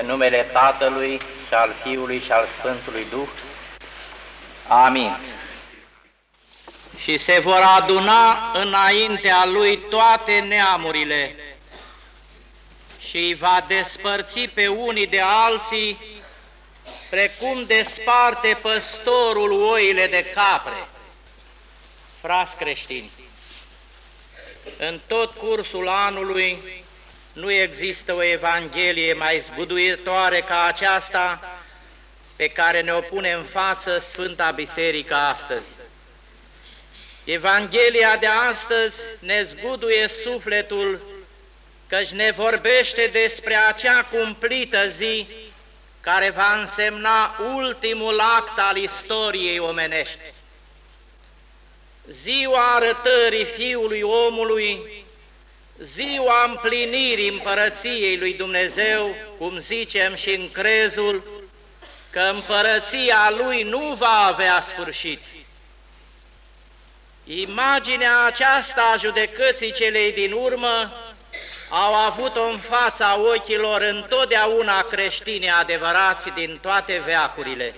În numele Tatălui și al Fiului și al Sfântului Duh. Amin. Și se vor aduna înaintea lui toate neamurile și îi va despărți pe unii de alții, precum desparte păstorul oile de capre. Frați creștini, în tot cursul anului nu există o Evanghelie mai zguduitoare ca aceasta pe care ne-o pune în față Sfânta Biserică astăzi. Evanghelia de astăzi ne zguduie sufletul căci ne vorbește despre acea cumplită zi care va însemna ultimul act al istoriei omenești. Ziua arătării Fiului omului ziua împlinirii împărăției lui Dumnezeu, cum zicem și în crezul, că împărăția lui nu va avea sfârșit. Imaginea aceasta a judecății celei din urmă au avut-o în fața ochilor întotdeauna creștini adevărați din toate veacurile.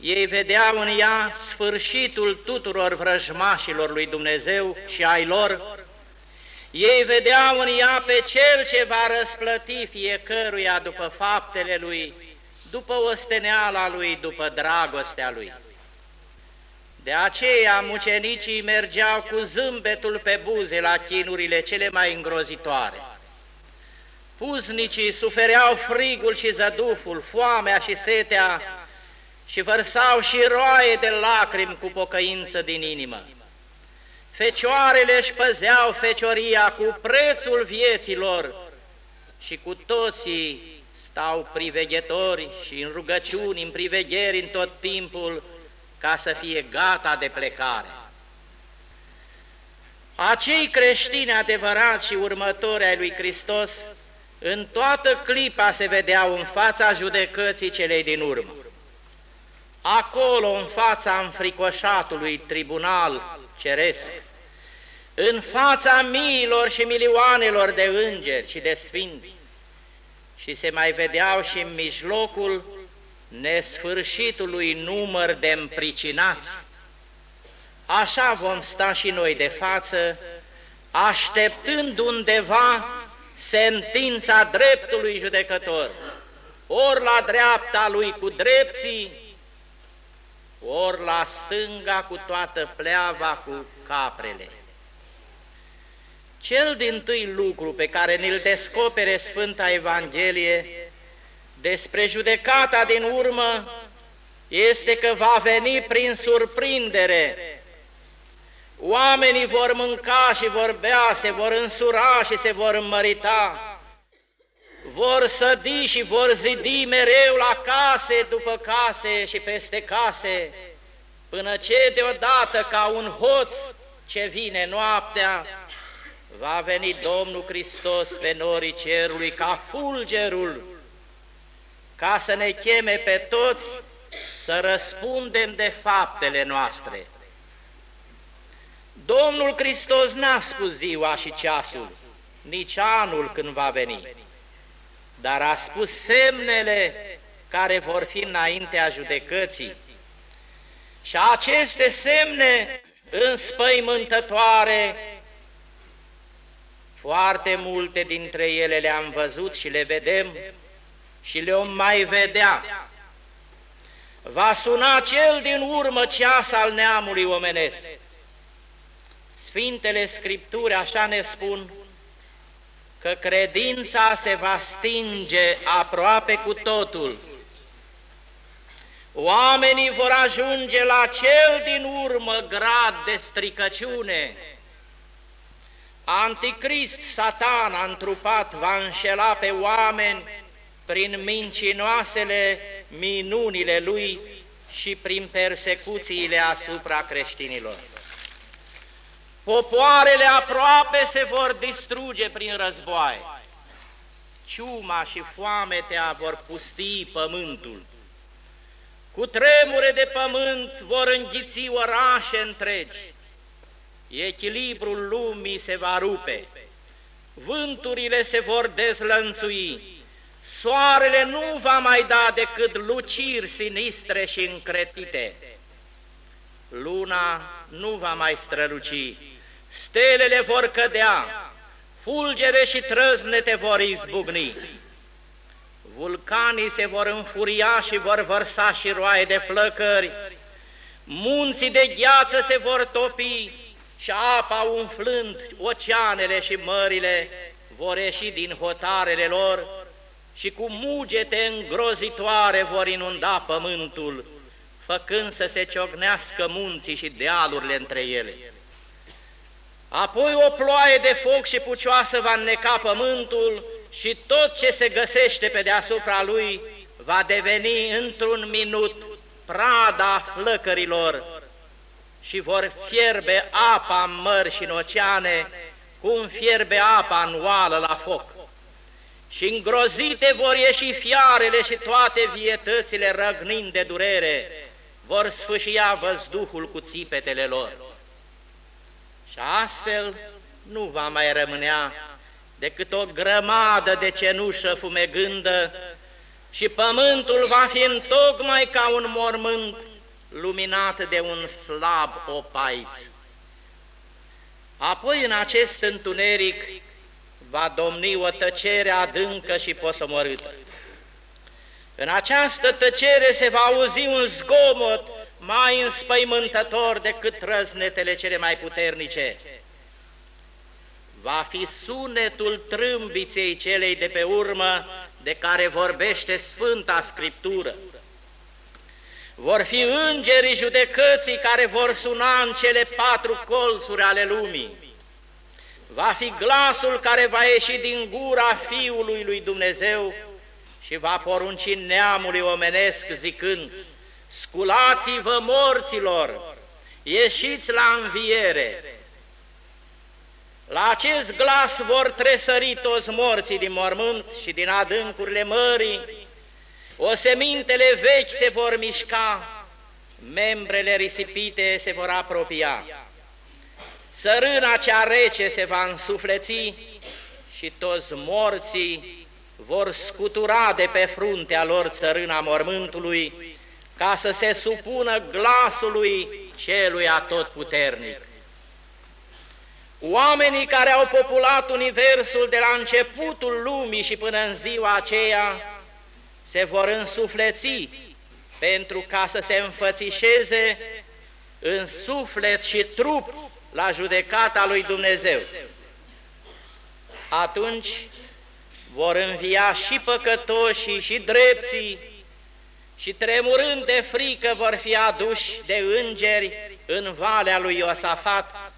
Ei vedeau în ea sfârșitul tuturor vrăjmașilor lui Dumnezeu și ai lor, ei vedeau în ea pe Cel ce va răsplăti fiecăruia după faptele Lui, după osteneala Lui, după dragostea Lui. De aceea mucenicii mergeau cu zâmbetul pe buze la chinurile cele mai îngrozitoare. Puznicii sufereau frigul și zăduful, foamea și setea și vărsau și roaie de lacrimi cu pocăință din inimă. Fecioarele își păzeau fecioria cu prețul vieților și cu toții stau priveghetori și în rugăciuni, în privegheri în tot timpul, ca să fie gata de plecare. Acei creștini adevărați și următori ai lui Hristos, în toată clipa se vedeau în fața judecății celei din urmă. Acolo, în fața înfricoșatului tribunal ceresc, în fața miilor și milioanelor de îngeri și de sfinți, și se mai vedeau și în mijlocul nesfârșitului număr de împricinați. Așa vom sta și noi de față, așteptând undeva sentința dreptului judecător, ori la dreapta lui cu drepții, ori la stânga cu toată pleava cu caprele. Cel din tâi lucru pe care ne-l descopere Sfânta Evanghelie despre judecata din urmă este că va veni prin surprindere. Oamenii vor mânca și vor bea, se vor însura și se vor înmărita, vor sădi și vor zidi mereu la case după case și peste case, până ce deodată ca un hoț ce vine noaptea, va veni Domnul Hristos pe norii cerului ca fulgerul, ca să ne cheme pe toți să răspundem de faptele noastre. Domnul Hristos n-a spus ziua și ceasul, nici anul când va veni, dar a spus semnele care vor fi înaintea judecății. Și aceste semne înspăimântătoare foarte multe dintre ele le-am văzut și le vedem și le om mai vedea. Va suna cel din urmă ceas al neamului omenesc. Sfintele Scripturi așa ne spun că credința se va stinge aproape cu totul. Oamenii vor ajunge la cel din urmă grad de stricăciune, Anticrist, Satan, întrupat, va înșela pe oameni prin mincinoasele minunile lui și prin persecuțiile asupra creștinilor. Popoarele aproape se vor distruge prin războaie. Ciuma și foametea vor pusti pământul. Cu tremure de pământ vor înghiți orașe întregi echilibrul lumii se va rupe, vânturile se vor dezlănțui, Soarele nu va mai da decât luciri sinistre și încretite. Luna nu va mai străluci, stelele vor cădea, fulgere și trăznete vor izbucni. Vulcanii se vor înfuria și vor vărsa și roaie de flăcări, munții de gheață se vor topi și apa umflând oceanele și mările vor ieși din hotarele lor și cu mugete îngrozitoare vor inunda pământul, făcând să se ciocnească munții și dealurile între ele. Apoi o ploaie de foc și pucioasă va înneca pământul și tot ce se găsește pe deasupra lui va deveni într-un minut prada flăcărilor și vor fierbe apa în mări și în oceane, cum fierbe apa anuală la foc. Și îngrozite vor ieși fiarele și toate vietățile răgnind de durere, vor sfâșia văzduhul cu țipetele lor. Și astfel nu va mai rămânea decât o grămadă de cenușă fumegândă și pământul va fi întocmai ca un mormânt luminat de un slab opaiț. Apoi în acest întuneric va domni o tăcere adâncă și posomorâtă. În această tăcere se va auzi un zgomot mai înspăimântător decât răznetele cele mai puternice. Va fi sunetul trâmbiței celei de pe urmă de care vorbește Sfânta Scriptură. Vor fi îngerii judecății care vor suna în cele patru colțuri ale lumii. Va fi glasul care va ieși din gura Fiului lui Dumnezeu și va porunci neamului omenesc zicând, Sculați-vă morților, ieșiți la înviere. La acest glas vor tresări toți morții din mormânt și din adâncurile mării, osemintele vechi se vor mișca, membrele risipite se vor apropia, țărâna cea rece se va însufleți și toți morții vor scutura de pe fruntea lor țărâna mormântului, ca să se supună glasului celui atotputernic. Oamenii care au populat universul de la începutul lumii și până în ziua aceea se vor însufleți pentru ca să se înfățișeze în suflet și trup la judecata lui Dumnezeu. Atunci vor învia și păcătoșii și drepții și tremurând de frică vor fi aduși de îngeri în valea lui Iosafat,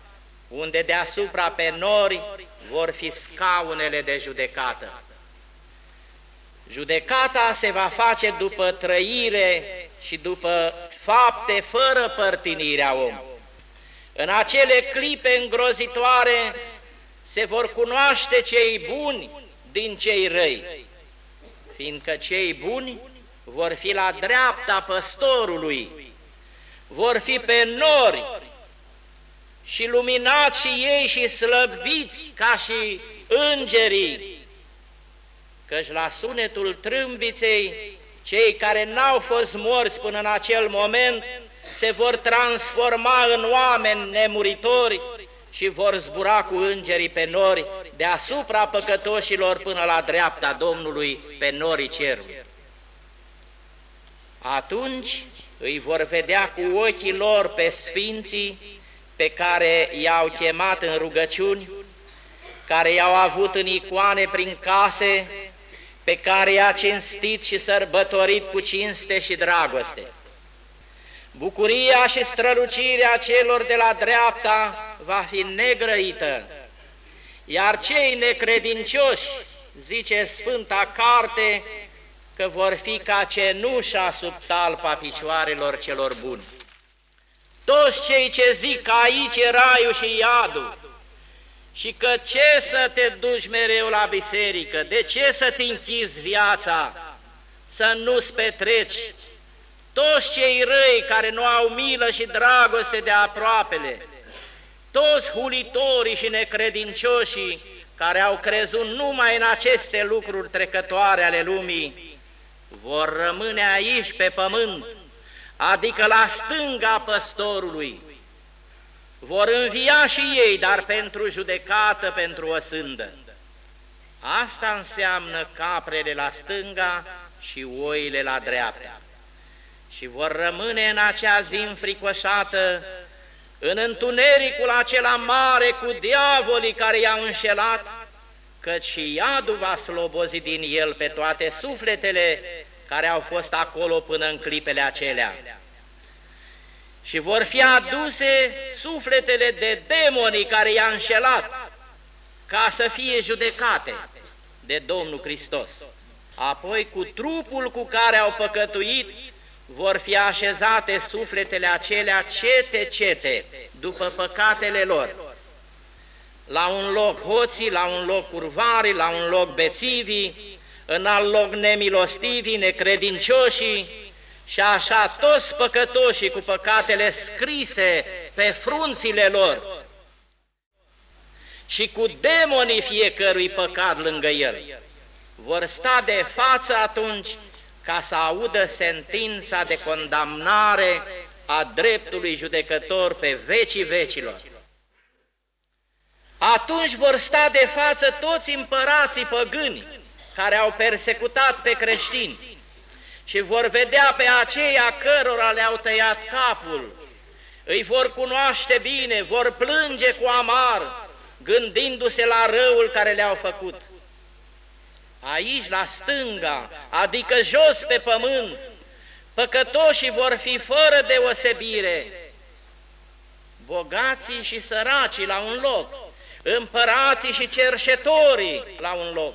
unde deasupra pe nori vor fi scaunele de judecată. Judecata se va face după trăire și după fapte fără părtinirea om. În acele clipe îngrozitoare se vor cunoaște cei buni din cei răi, fiindcă cei buni vor fi la dreapta păstorului, vor fi pe nori și luminați și ei și slăbiți ca și îngerii, căci la sunetul trâmbiței, cei care n-au fost morți până în acel moment se vor transforma în oameni nemuritori și vor zbura cu îngerii pe nori deasupra păcătoșilor până la dreapta Domnului pe norii cerului. Atunci îi vor vedea cu ochii lor pe sfinții pe care i-au chemat în rugăciuni, care i-au avut în icoane prin case, pe care i-a cinstit și sărbătorit cu cinste și dragoste. Bucuria și strălucirea celor de la dreapta va fi negrăită, iar cei necredincioși, zice Sfânta Carte, că vor fi ca cenușa sub talpa picioarelor celor buni. Toți cei ce zic că aici e raiul și iadul și că ce să te duci mereu la biserică, de ce să-ți închizi viața, să nu-ți petreci, toți cei răi care nu au milă și dragoste de aproapele, toți hulitorii și necredincioșii, care au crezut numai în aceste lucruri trecătoare ale lumii, vor rămâne aici pe pământ, adică la stânga păstorului. Vor învia și ei, dar pentru judecată, pentru o sândă. Asta înseamnă caprele la stânga și oile la dreapta. Și vor rămâne în acea zi înfricoșată, în întunericul acela mare cu diavolii care i-au înșelat, căci și iadul va slobozi din el pe toate sufletele care au fost acolo până în clipele acelea. Și vor fi aduse sufletele de demonii care i-a înșelat, ca să fie judecate de Domnul Hristos. Apoi, cu trupul cu care au păcătuit, vor fi așezate sufletele acelea cete-cete, după păcatele lor. La un loc hoții, la un loc urvarii, la un loc bețivii, în alt loc nemilostivii, necredincioșii, și așa toți păcătoșii cu păcatele scrise pe frunțile lor. Și cu demonii fiecărui păcat lângă el, vor sta de față atunci ca să audă sentința de condamnare a dreptului judecător pe vecii vecilor. Atunci vor sta de față toți împărații păgâni care au persecutat pe creștini și vor vedea pe aceia cărora le-au tăiat capul, îi vor cunoaște bine, vor plânge cu amar, gândindu-se la răul care le-au făcut. Aici la stânga, adică jos pe pământ, păcătoșii vor fi fără deosebire, bogații și săracii la un loc, împărații și cerșetorii la un loc,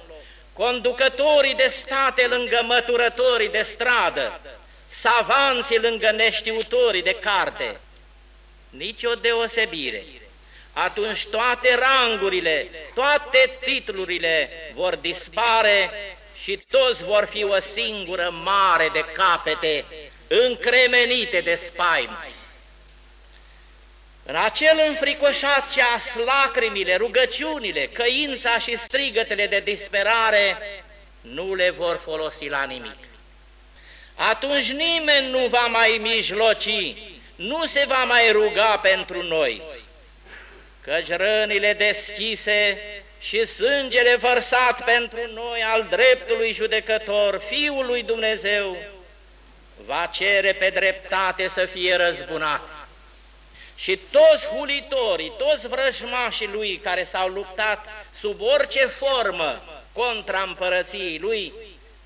conducătorii de state lângă măturătorii de stradă, savanții lângă neștiutorii de carte, nici o deosebire atunci toate rangurile, toate titlurile vor dispare și toți vor fi o singură mare de capete încremenite de spaimă. În acel înfricoșat ceas, lacrimile, rugăciunile, căința și strigătele de disperare nu le vor folosi la nimic. Atunci nimeni nu va mai mijloci, nu se va mai ruga pentru noi, căci rănile deschise și sângele vărsat pentru noi al dreptului judecător, Fiul lui Dumnezeu, va cere pe dreptate să fie răzbunat. Și toți hulitorii, toți vrăjmașii lui care s-au luptat sub orice formă contra împărăției lui,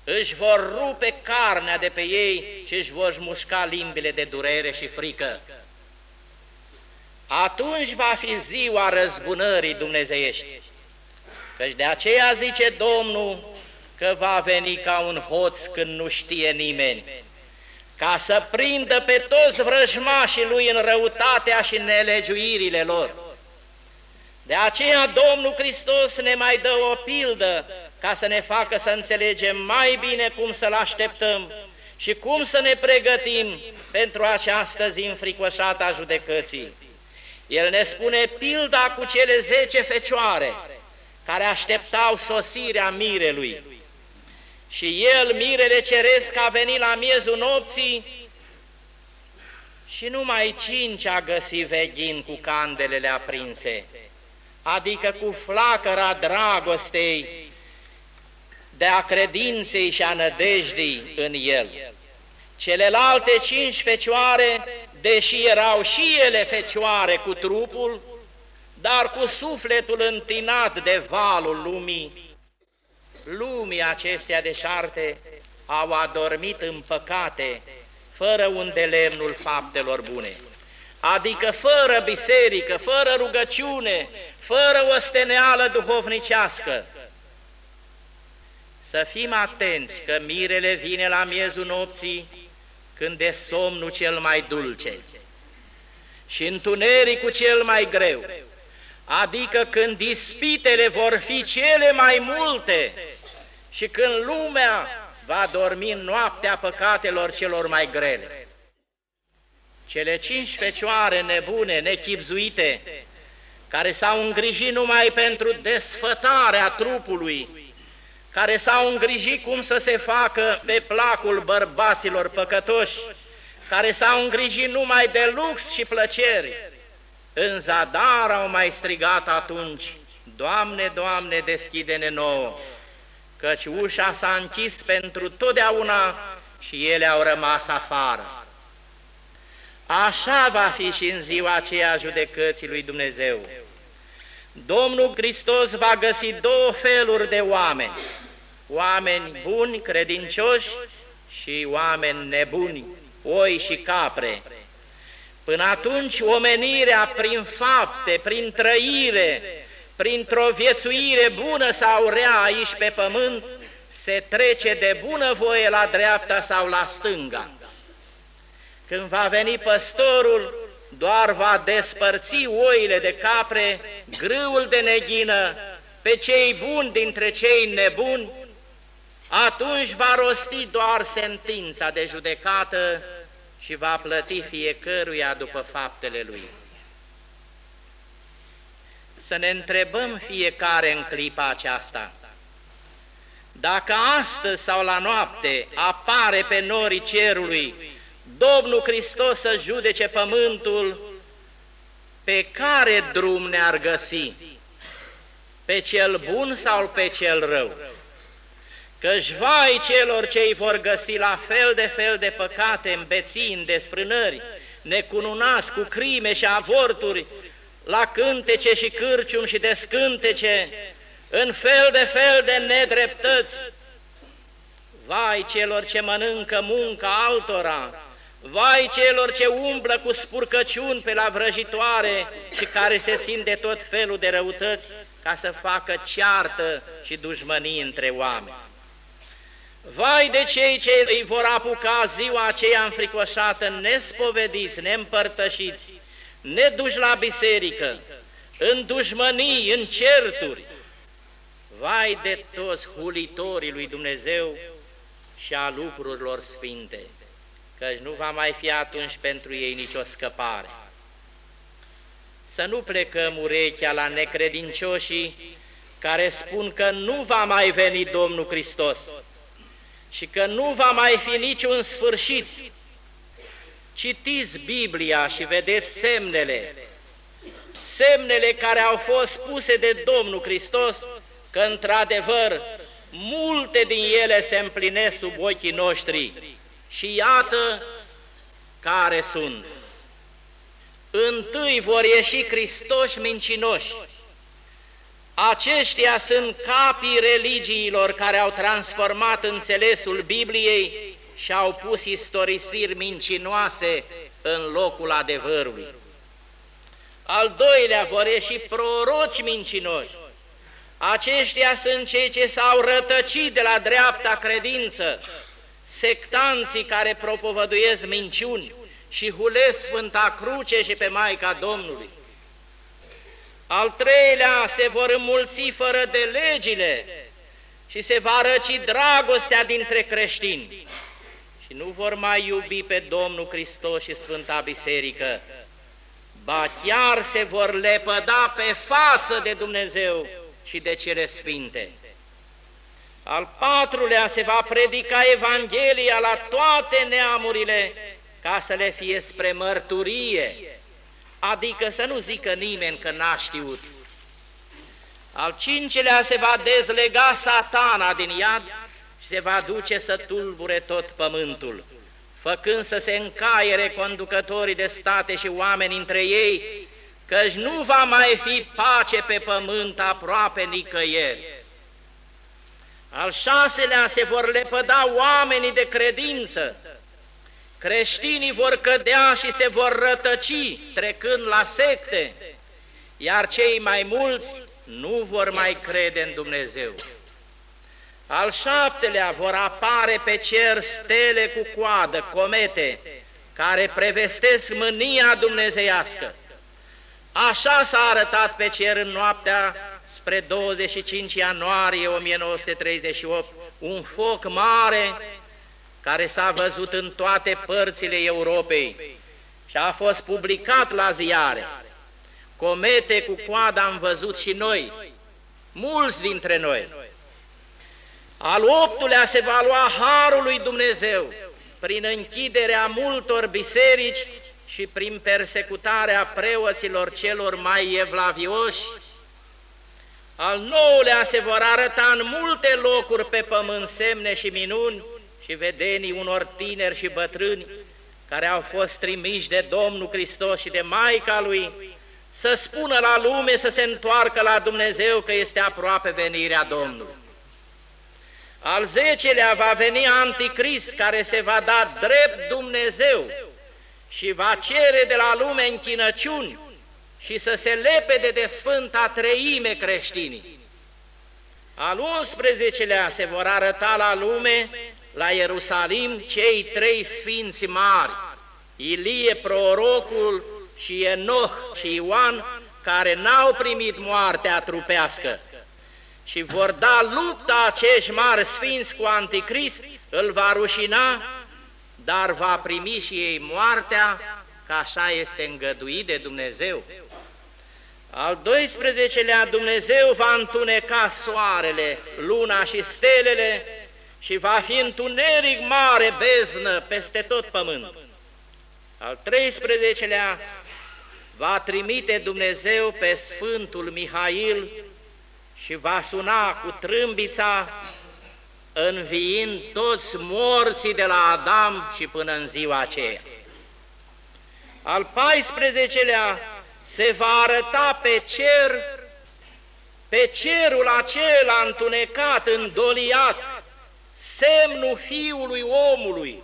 își vor rupe carnea de pe ei și își vor mușca limbile de durere și frică atunci va fi ziua răzbunării dumnezeiești. Căci de aceea zice Domnul că va veni ca un hoț când nu știe nimeni, ca să prindă pe toți vrăjmașii lui în răutatea și nelegiuirile lor. De aceea Domnul Hristos ne mai dă o pildă ca să ne facă să înțelegem mai bine cum să-L așteptăm și cum să ne pregătim pentru această zi înfricoșată a judecății. El ne spune pilda cu cele zece fecioare care așteptau sosirea mirelui. Și el, mirele ceresc, a venit la miezul nopții și numai cinci a găsit veghin cu candelele aprinse, adică cu flacăra dragostei, de a credinței și a nădejdii în el. Celelalte cinci fecioare deși erau și ele fecioare cu trupul, dar cu sufletul întinat de valul lumii, lumii acestea de șarte au adormit în păcate, fără un de lemnul faptelor bune, adică fără biserică, fără rugăciune, fără o steneală duhovnicească. Să fim atenți că mirele vine la miezul nopții, când e somnul cel mai dulce. Și întunericul cel mai greu, adică când dispitele vor fi cele mai multe și când lumea va dormi în noaptea păcatelor celor mai grele. Cele cinci fecioare nebune, nechipzuite, care s-au îngrijit numai pentru desfătarea trupului, care s-au îngrijit cum să se facă pe placul bărbaților păcătoși, care s-au îngrijit numai de lux și plăceri. În zadar au mai strigat atunci, Doamne, Doamne, deschide-ne nouă, căci ușa s-a închis pentru totdeauna și ele au rămas afară. Așa va fi și în ziua aceea judecății lui Dumnezeu. Domnul Hristos va găsi două feluri de oameni, oameni buni, credincioși și oameni nebuni, oi și capre. Până atunci, omenirea prin fapte, prin trăire, printr-o viețuire bună sau rea aici pe pământ, se trece de bună voie la dreapta sau la stânga. Când va veni păstorul, doar va despărți oile de capre, grâul de neghină, pe cei buni dintre cei nebuni, atunci va rosti doar sentința de judecată și va plăti fiecăruia după faptele lui. Să ne întrebăm fiecare în clipa aceasta, dacă astăzi sau la noapte apare pe norii cerului Domnul Hristos să judece pământul, pe care drum ne-ar găsi? Pe cel bun sau pe cel rău? Căci vai celor ce îi vor găsi la fel de fel de păcate, în desfrânări, necununați cu crime și avorturi, la cântece și cârcium și descântece, în fel de fel de nedreptăți. Vai celor ce mănâncă munca altora, vai celor ce umblă cu spurcăciuni pe la vrăjitoare și care se țin de tot felul de răutăți ca să facă ceartă și dușmănii între oameni. Vai de cei ce îi vor apuca ziua aceea înfricoșată, nespovediți, neîmpărtășiți, neduși la biserică, în dușmănii, în certuri. Vai de toți hulitorii lui Dumnezeu și a lucrurilor sfinte, căci nu va mai fi atunci pentru ei nicio scăpare. Să nu plecăm urechea la necredincioșii care spun că nu va mai veni Domnul Hristos, și că nu va mai fi niciun sfârșit. Citiți Biblia și vedeți semnele, semnele care au fost puse de Domnul Hristos, că într-adevăr multe din ele se împlinesc sub ochii noștri. Și iată care sunt. Întâi vor ieși Hristoși mincinoși, Aceștia sunt capii religiilor care au transformat înțelesul Bibliei și au pus istorisiri mincinoase în locul adevărului. Al doilea vor ieși proroci mincinoși. Aceștia sunt cei ce s-au rătăcit de la dreapta credință, sectanții care propovăduiesc minciuni și hulesc Sfânta Cruce și pe Maica Domnului. Al treilea se vor înmulți fără de legile și se va răci dragostea dintre creștini. Și nu vor mai iubi pe Domnul Hristos și Sfânta Biserică, ba chiar se vor lepăda pe față de Dumnezeu și de cele sfinte. Al patrulea se va predica Evanghelia la toate neamurile ca să le fie spre mărturie adică să nu zică nimeni că n-a știut. Al cincelea se va dezlega satana din iad și se va duce să tulbure tot pământul, făcând să se încaiere conducătorii de state și oameni între ei, căci nu va mai fi pace pe pământ aproape nicăieri. Al șaselea se vor lepăda oamenii de credință, creștinii vor cădea și se vor rătăci trecând la secte, iar cei mai mulți nu vor mai crede în Dumnezeu. Al șaptelea vor apare pe cer stele cu coadă, comete, care prevestesc mânia dumnezeiască. Așa s-a arătat pe cer în noaptea spre 25 ianuarie 1938, un foc mare care s-a văzut în toate părțile Europei și a fost publicat la ziare. comete cu coada am văzut și noi, mulți dintre noi. Al optulea se va lua Harul lui Dumnezeu prin închiderea multor biserici și prin persecutarea preoților celor mai evlavioși. Al nouălea se vor arăta în multe locuri pe pământ semne și minuni și vedenii unor tineri și bătrâni care au fost trimiși de Domnul Hristos și de Maica Lui, să spună la lume să se întoarcă la Dumnezeu că este aproape venirea Domnului. Al zecelea va veni Anticrist care se va da drept Dumnezeu și va cere de la lume închinăciuni și să se lepede de Sfânta Treime creștinii. Al 11-lea se vor arăta la lume, la Ierusalim, cei trei sfinți mari, Ilie, prorocul și Enoch și Ioan, care n-au primit moartea trupească și vor da lupta acești mari sfinți cu Anticrist, îl va rușina, dar va primi și ei moartea, că așa este îngăduit de Dumnezeu. Al 12-lea Dumnezeu va întuneca soarele, luna și stelele și va fi întuneric mare beznă peste tot pământul. Al 13-lea va trimite Dumnezeu pe Sfântul Mihail și va suna cu trâmbița, înviind toți morții de la Adam și până în ziua aceea. Al 14-lea se va arăta pe cer, pe cerul acela întunecat, îndoliat, semnul Fiului omului,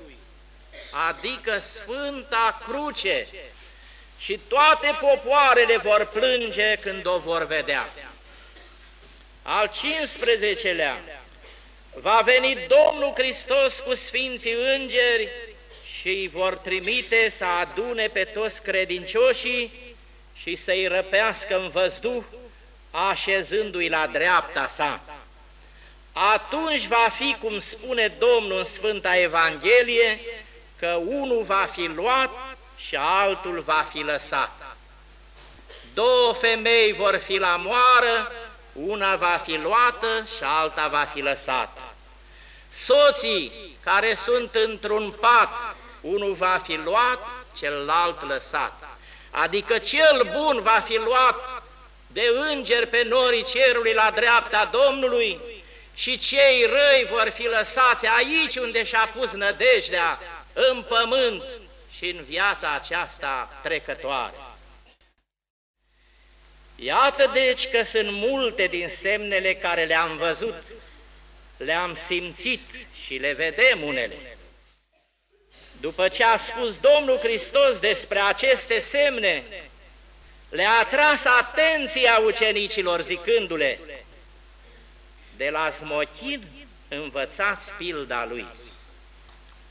adică Sfânta Cruce, și toate popoarele vor plânge când o vor vedea. Al 15-lea, va veni Domnul Hristos cu Sfinții Îngeri și îi vor trimite să adune pe toți credincioșii și să-i răpească în văzduh, așezându-i la dreapta sa. Atunci va fi, cum spune Domnul în Sfânta Evanghelie, că unul va fi luat și altul va fi lăsat. Două femei vor fi la moară, una va fi luată și alta va fi lăsată. Soții care sunt într-un pat, unul va fi luat, celălalt lăsat. Adică cel bun va fi luat de îngeri pe norii cerului la dreapta Domnului și cei răi vor fi lăsați aici unde și-a pus nădejdea, în pământ și în viața aceasta trecătoare. Iată deci că sunt multe din semnele care le-am văzut, le-am simțit și le vedem unele. După ce a spus Domnul Hristos despre aceste semne, le-a atras atenția ucenicilor zicându-le, de la smochin învățați pilda lui.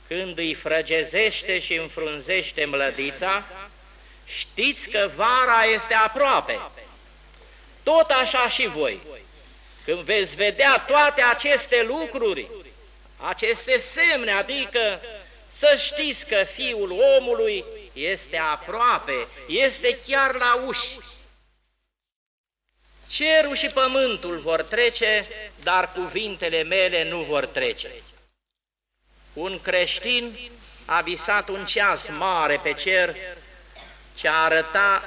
Când îi frăgezește și înfrunzește mlădița, știți că vara este aproape. Tot așa și voi, când veți vedea toate aceste lucruri, aceste semne, adică să știți că Fiul omului este aproape, este chiar la uși. Cerul și pământul vor trece, dar cuvintele mele nu vor trece. Un creștin a visat un ceas mare pe cer ce arăta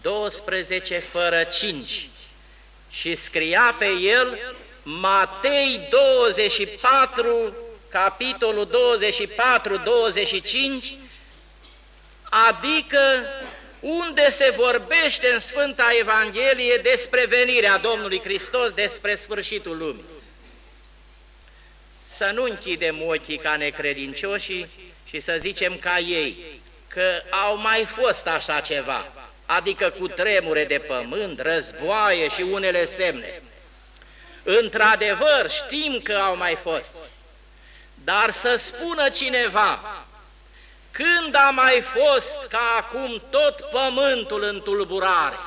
12 fără 5 și scria pe el Matei 24, capitolul 24-25, adică unde se vorbește în Sfânta Evanghelie despre venirea Domnului Hristos, despre sfârșitul lumii. Să nu închidem ochii ca necredincioșii și să zicem ca ei că au mai fost așa ceva adică cu tremure de pământ, războaie și unele semne. Într-adevăr, știm că au mai fost, dar să spună cineva, când a mai fost ca acum tot pământul în tulburare,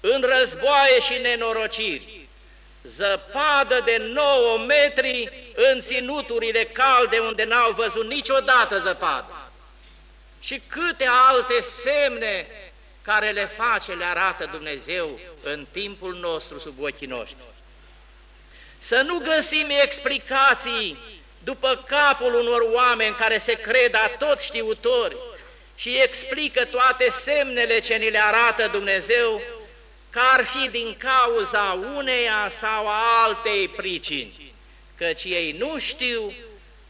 în războaie și nenorociri, zăpadă de 9 metri în ținuturile calde unde n-au văzut niciodată zăpadă. Și câte alte semne care le face, le arată Dumnezeu în timpul nostru, sub ochii noștri. Să nu găsim explicații după capul unor oameni care se cred a tot știutori și explică toate semnele ce ni le arată Dumnezeu, că ar fi din cauza uneia sau a altei pricini, căci ei nu știu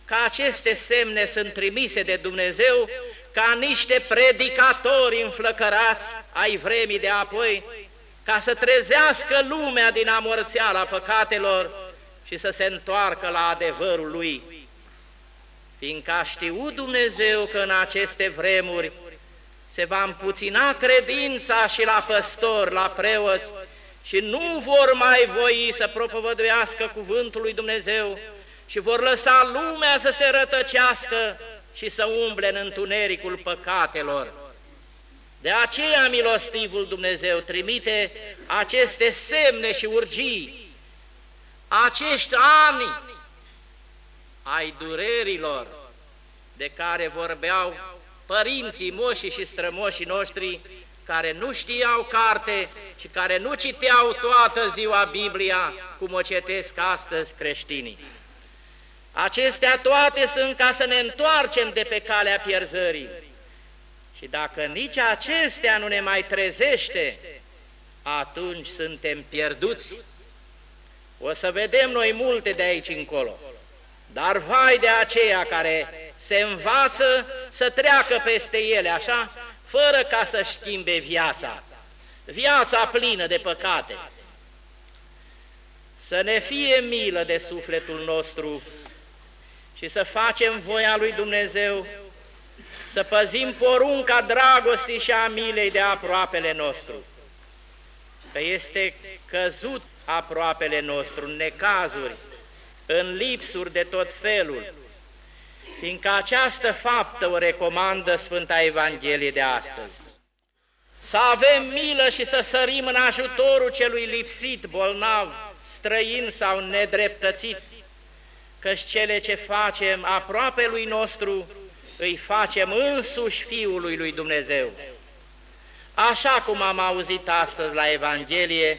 că aceste semne sunt trimise de Dumnezeu ca niște predicatori înflăcărați ai vremii de apoi, ca să trezească lumea din amorțeala păcatelor și să se întoarcă la adevărul Lui. Fiindcă a știut Dumnezeu că în aceste vremuri se va împuțina credința și la păstori, la preoți, și nu vor mai voi să propovăduiască cuvântul lui Dumnezeu și vor lăsa lumea să se rătăcească și să umble în întunericul păcatelor. De aceea milostivul Dumnezeu trimite aceste semne și urgii, acești ani ai durerilor de care vorbeau părinții, moșii și strămoșii noștri, care nu știau carte și care nu citeau toată ziua Biblia, cum o cetesc astăzi creștinii. Acestea toate sunt ca să ne întoarcem de pe calea pierzării. Și dacă nici acestea nu ne mai trezește, atunci suntem pierduți. O să vedem noi multe de aici încolo. Dar vai de aceea care se învață să treacă peste ele, așa, fără ca să schimbe viața. Viața plină de păcate. Să ne fie milă de sufletul nostru și să facem voia lui Dumnezeu, să păzim porunca dragostii și a milei de aproapele nostru, că este căzut aproapele nostru în necazuri, în lipsuri de tot felul, fiindcă această faptă o recomandă Sfânta Evanghelie de astăzi. Să avem milă și să sărim în ajutorul celui lipsit, bolnav, străin sau nedreptățit, căci cele ce facem aproape lui nostru, îi facem însuși Fiului lui Dumnezeu. Așa cum am auzit astăzi la Evanghelie,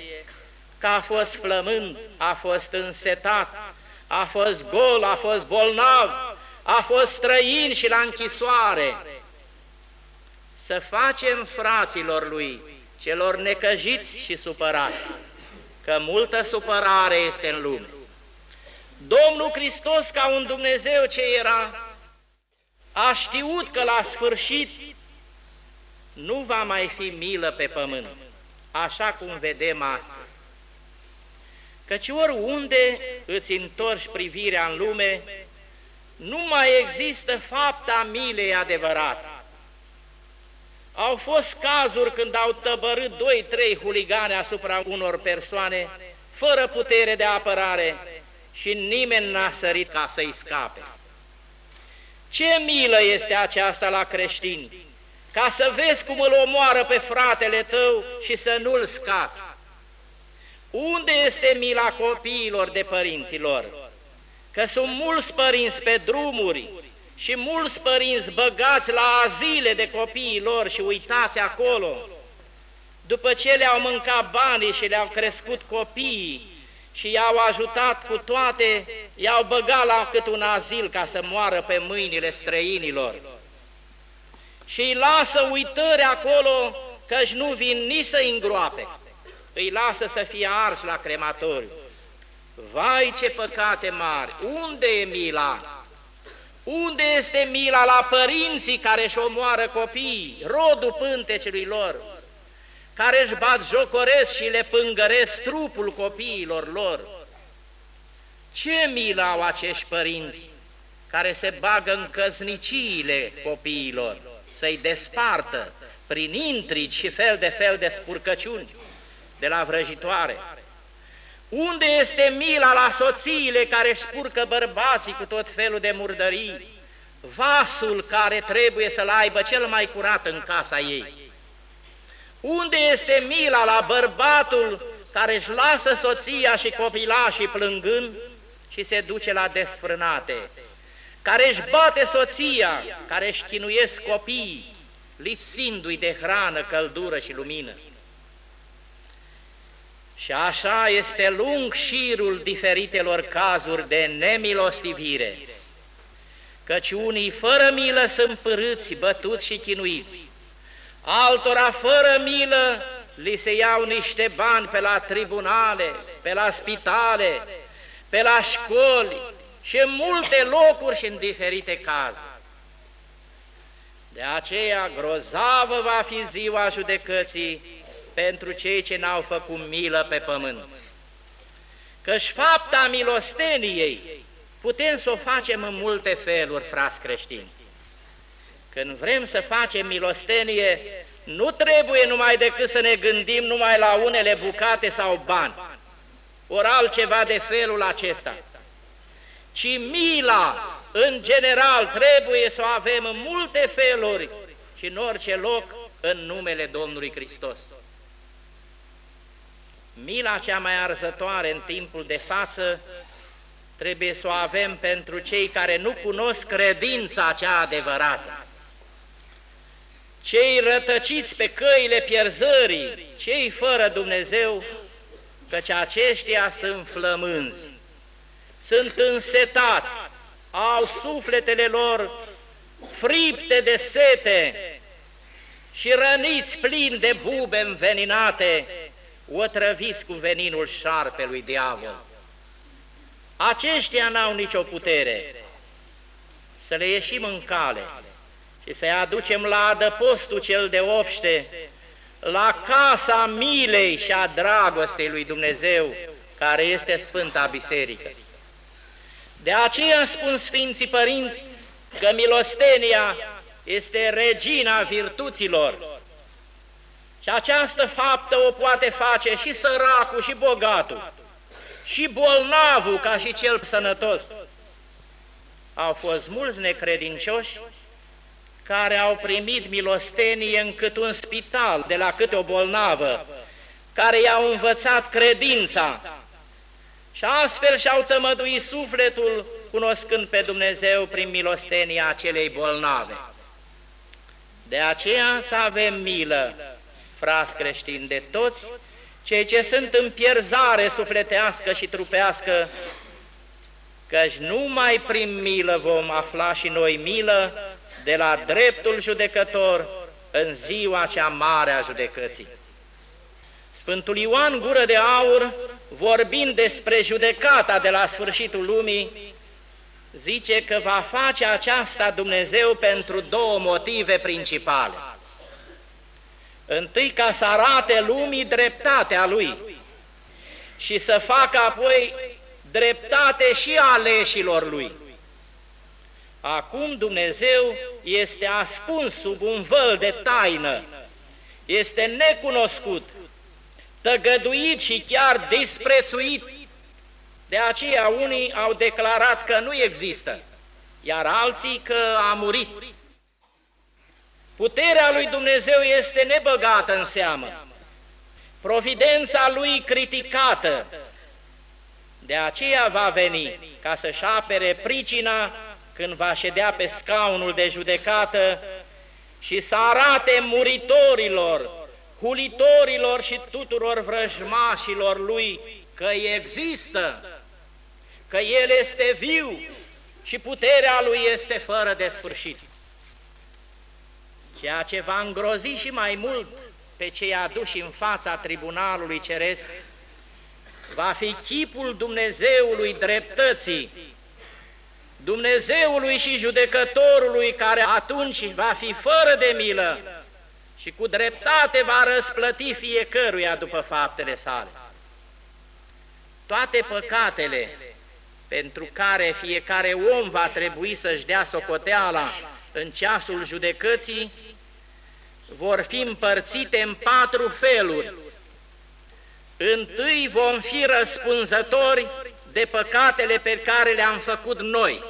că a fost flămând, a fost însetat, a fost gol, a fost bolnav, a fost străin și la închisoare. Să facem fraților lui, celor necăjiți și supărați, că multă supărare este în lume. Domnul Hristos, ca un Dumnezeu ce era, a știut că la sfârșit nu va mai fi milă pe pământ, așa cum vedem astăzi. Căci oriunde îți întorci privirea în lume, nu mai există fapta milei adevărate. Au fost cazuri când au tăbărât doi, trei huligane asupra unor persoane, fără putere de apărare, și nimeni n-a sărit ca să-i scape. Ce milă este aceasta la creștini, ca să vezi cum îl omoară pe fratele tău și să nu-l scapi. Unde este mila copiilor de părinților? Că sunt mulți părinți pe drumuri și mulți părinți băgați la azile de copiii lor și uitați acolo. După ce le-au mâncat banii și le-au crescut copiii, și i-au ajutat cu toate, i-au băgat la cât un azil ca să moară pe mâinile străinilor. Și îi lasă uitări acolo, căci nu vin nici să îngroape, îi lasă să fie arși la crematoriu. Vai ce păcate mari! Unde e mila? Unde este mila la părinții care își omoară copiii, rodul pântecelui lor? care își bat jocoresc și le pângăresc trupul copiilor lor. Ce milă au acești părinți care se bagă în căzniciile copiilor, să-i despartă prin intrigi și fel de fel de spurcăciuni de la vrăjitoare? Unde este mila la soțiile care își spurcă bărbații cu tot felul de murdării? Vasul care trebuie să-l aibă cel mai curat în casa ei unde este mila la bărbatul care își lasă soția și copilașii plângând și se duce la desfrânate, care își bate soția, care își chinuiesc copiii, lipsindu-i de hrană, căldură și lumină. Și așa este lung șirul diferitelor cazuri de nemilostivire, căci unii fără milă sunt părâți, bătuți și chinuiți, altora fără milă li se iau niște bani pe la tribunale, pe la spitale, pe la școli și în multe locuri și în diferite cazuri. De aceea grozavă va fi ziua judecății pentru cei ce n-au făcut milă pe pământ. Căci fapta milosteniei putem să o facem în multe feluri, frați creștini. Când vrem să facem milostenie, nu trebuie numai decât să ne gândim numai la unele bucate sau bani, ori altceva de felul acesta, ci mila, în general, trebuie să o avem în multe feluri și în orice loc în numele Domnului Hristos. Mila cea mai arzătoare în timpul de față trebuie să o avem pentru cei care nu cunosc credința cea adevărată. Cei rătăciți pe căile pierzării, cei fără Dumnezeu, căci aceștia sunt flămânzi, sunt însetați, au sufletele lor fripte de sete și răniți plini de bube înveninate, otrăviți cu veninul șarpelui diavol. Aceștia n-au nicio putere să le ieșim în cale și să-i aducem la adăpostul cel de obște, la casa milei și a dragostei lui Dumnezeu, care este Sfânta Biserică. De aceea spun Sfinții Părinți că milostenia este regina virtuților și această faptă o poate face și săracul și bogatul, și bolnavul ca și cel sănătos. Au fost mulți necredincioși care au primit milostenie în cât un spital, de la câte o bolnavă, care i-au învățat credința și astfel și-au tămăduit sufletul cunoscând pe Dumnezeu prin milostenia acelei bolnave. De aceea să avem milă, frați creștini, de toți cei ce sunt în pierzare sufletească și trupească, căci numai prin milă vom afla și noi milă de la dreptul judecător în ziua cea mare a judecății. Sfântul Ioan Gură de Aur, vorbind despre judecata de la sfârșitul lumii, zice că va face aceasta Dumnezeu pentru două motive principale. Întâi ca să arate lumii dreptatea Lui și să facă apoi dreptate și aleșilor Lui. Acum Dumnezeu este ascuns sub un văl de taină, este necunoscut, tăgăduit și chiar disprețuit. De aceea unii au declarat că nu există, iar alții că a murit. Puterea lui Dumnezeu este nebăgată în seamă, providența lui criticată, de aceea va veni ca să-și apere pricina când va ședea pe scaunul de judecată și să arate muritorilor, hulitorilor și tuturor vrăjmașilor lui că există, că El este viu și puterea Lui este fără de sfârșit. Ceea ce va îngrozi și mai mult pe cei aduși în fața tribunalului ceresc, va fi chipul Dumnezeului dreptății, Dumnezeului și judecătorului care atunci va fi fără de milă și cu dreptate va răsplăti fiecăruia după faptele sale. Toate păcatele pentru care fiecare om va trebui să-și dea socoteala în ceasul judecății, vor fi împărțite în patru feluri. Întâi vom fi răspunzători de păcatele pe care le-am făcut noi.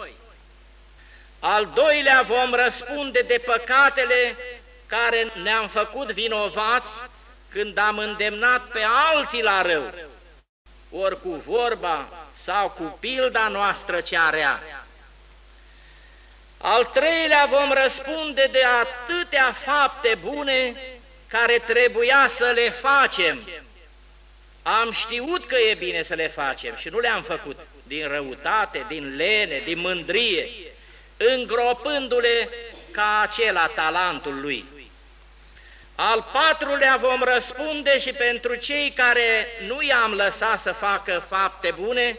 Al doilea vom răspunde de păcatele care ne-am făcut vinovați când am îndemnat pe alții la rău, ori cu vorba sau cu pilda noastră cea rea. Al treilea vom răspunde de atâtea fapte bune care trebuia să le facem. Am știut că e bine să le facem și nu le-am făcut din răutate, din lene, din mândrie, îngropându-le ca acela talentul lui. Al patrulea vom răspunde și pentru cei care nu i-am lăsat să facă fapte bune,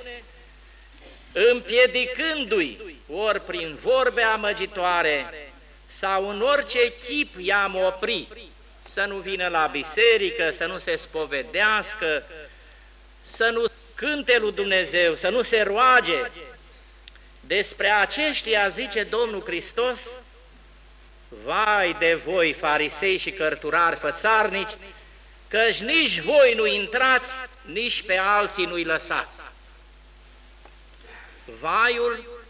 împiedicându-i ori prin vorbe amăgitoare sau în orice chip i-am opri, să nu vină la biserică, să nu se spovedească, să nu cânte lui Dumnezeu, să nu se roage. Despre aceștia zice Domnul Hristos, Vai de voi, farisei și cărturari fățarnici, căci nici voi nu intrați, nici pe alții nu-i lăsați. Vaiul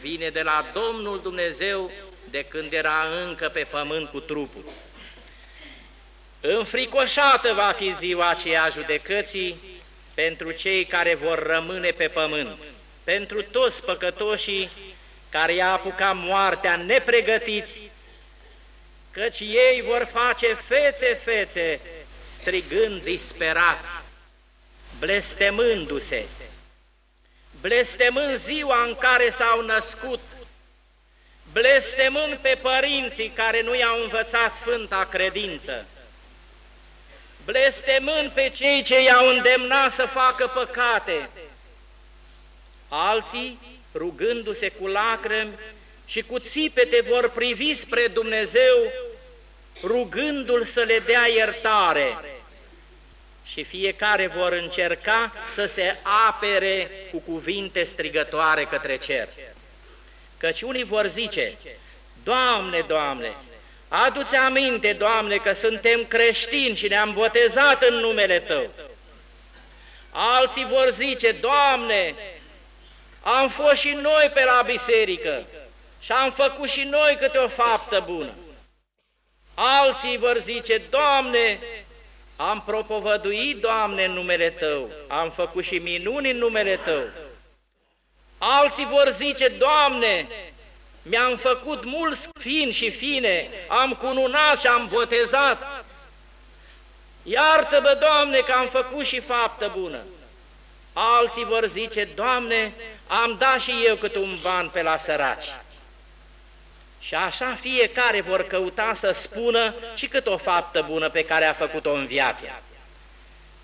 vine de la Domnul Dumnezeu de când era încă pe pământ cu trupul. Înfricoșată va fi ziua aceea judecății pentru cei care vor rămâne pe pământ, pentru toți păcătoșii care i-a apucat moartea nepregătiți, căci ei vor face fețe, fețe, strigând disperați, blestemându-se, blestemând ziua în care s-au născut, blestemând pe părinții care nu i-au învățat sfânta credință, blestemând pe cei ce i-au îndemnat să facă păcate, alții, rugându-se cu lacrimi și cu țipete, vor privi spre Dumnezeu, rugându-L să le dea iertare și fiecare vor încerca să se apere cu cuvinte strigătoare către cer. Căci unii vor zice, Doamne, Doamne, adu-ți aminte, Doamne, că suntem creștini și ne-am botezat în numele Tău. Alții vor zice, Doamne, am fost și noi pe la biserică și am făcut și noi câte o faptă bună. Alții vor zice, Doamne, am propovăduit, Doamne, în numele Tău, am făcut și minuni în numele Tău. Alții vor zice, Doamne, mi-am făcut mulți fin și fine, am cununat și am botezat. Iartă-mă, Doamne, că am făcut și faptă bună. Alții vor zice, Doamne, am dat și eu cât un ban pe la săraci. Și așa fiecare vor căuta să spună și cât o faptă bună pe care a făcut-o în viață.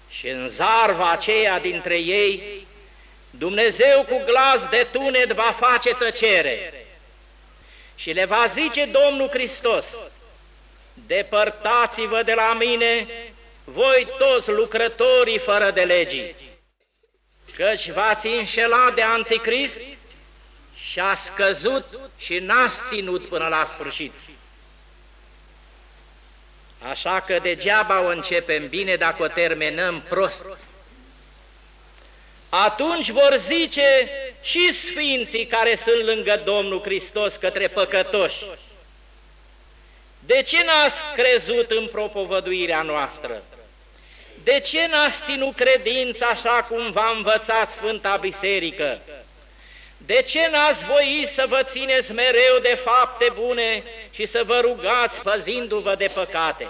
Și în zarva aceea dintre ei, Dumnezeu cu glas de tunet va face tăcere și le va zice Domnul Hristos, Depărtați-vă de la mine, voi toți lucrătorii fără de legii, căci v-ați înșelat de anticrist și a scăzut și n-a ținut până la sfârșit. Așa că degeaba o începem bine dacă o terminăm prost. Atunci vor zice și sfinții care sunt lângă Domnul Hristos către păcătoși. De ce n-ați crezut în propovăduirea noastră? De ce n-ați ținut credința așa cum v-a învățat Sfânta Biserică? De ce n-ați voi să vă țineți mereu de fapte bune și să vă rugați păzindu-vă de păcate?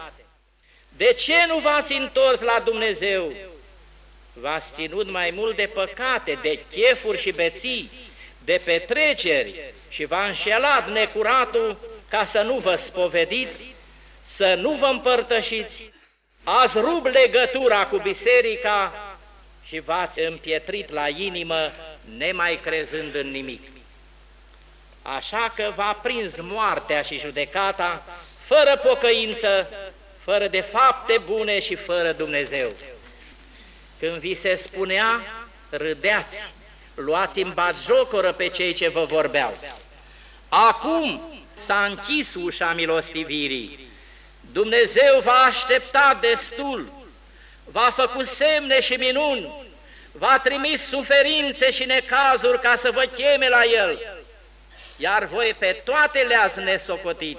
De ce nu v-ați întors la Dumnezeu? V-ați ținut mai mult de păcate, de chefuri și beții, de petreceri și v-a înșelat necuratul ca să nu vă spovediți, să nu vă împărtășiți, ați rupt legătura cu biserica și v-ați împietrit la inimă nemai crezând în nimic. Așa că v-a prins moartea și judecata, fără pocăință, fără de fapte bune și fără Dumnezeu. Când vi se spunea, râdeați, luați în batjocoră pe cei ce vă vorbeau. Acum s-a închis ușa milostivirii. Dumnezeu va aștepta destul, va făcut semne și minuni, va trimis suferințe și necazuri ca să vă cheme la El, iar voi pe toate le-ați nesocotit,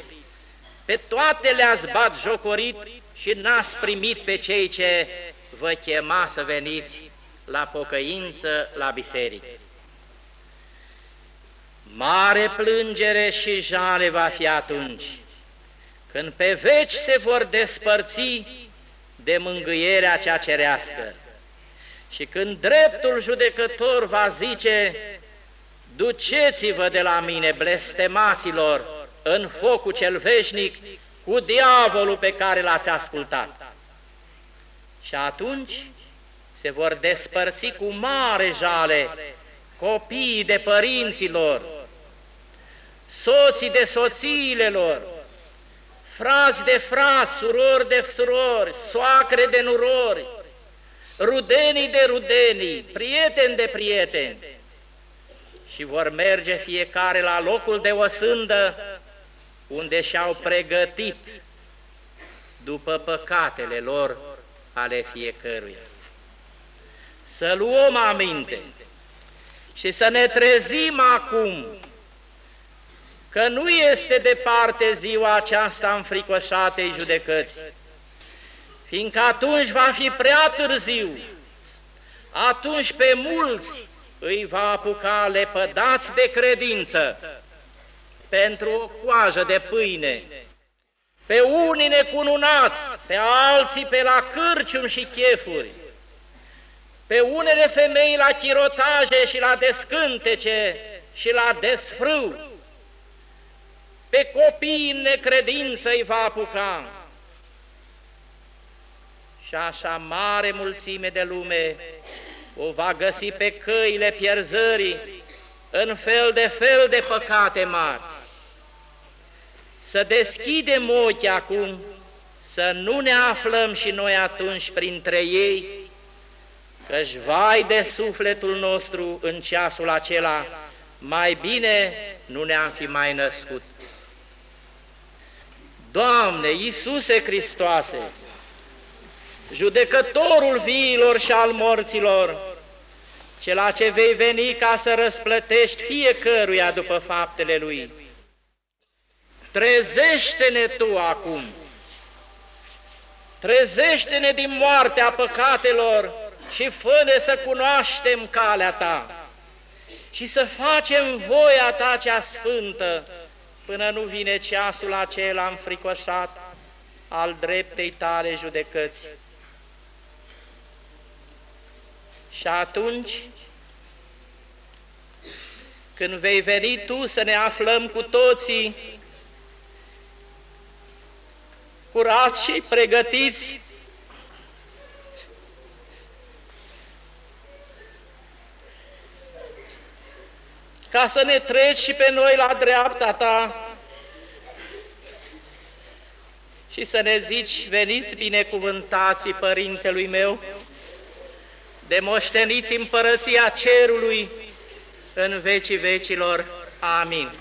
pe toate le-ați bat jocorit și n-ați primit pe cei ce vă chema să veniți la pocăință, la biserică. Mare plângere și jale va fi atunci, când pe veci se vor despărți de mângâierea cea cerească. Și când dreptul judecător va zice, duceți-vă de la mine, blestemaților, în focul cel veșnic, cu diavolul pe care l-ați ascultat. Și atunci se vor despărți cu mare jale copiii de părinților, soții de soțiile lor, frați de frați, surori de surori, soacre de nurori, rudenii de rudenii, prieteni de prieteni, și vor merge fiecare la locul de osândă unde și-au pregătit după păcatele lor ale fiecăruia. Să luăm aminte și să ne trezim acum că nu este departe ziua aceasta înfricoșatei judecăți, fiindcă atunci va fi prea târziu, atunci pe mulți îi va apuca lepădați de credință pentru o coajă de pâine, pe unii necununați, pe alții pe la cârcium și chefuri, pe unele femei la chirotaje și la descântece și la desfrâu, pe copii în necredință îi va apuca. Și așa mare mulțime de lume o va găsi pe căile pierzării în fel de fel de păcate mari. Să deschidem ochii acum, să nu ne aflăm și noi atunci printre ei, căci vai de sufletul nostru în ceasul acela, mai bine nu ne-am fi mai născut. Doamne, Iisuse Hristoase, judecătorul viilor și al morților, cela ce vei veni ca să răsplătești fiecăruia după faptele lui. Trezește-ne Tu acum, trezește-ne din moartea păcatelor și fă să cunoaștem calea Ta și să facem voia Ta cea sfântă, până nu vine ceasul acela înfricoșat al dreptei tale judecăți. Și atunci, când vei veni Tu să ne aflăm cu toții curați și pregătiți ca să ne treci și pe noi la dreapta Ta și să ne zici, veniți binecuvântații Părintelui meu, de moșteniți împărăția cerului în vecii vecilor. Amin.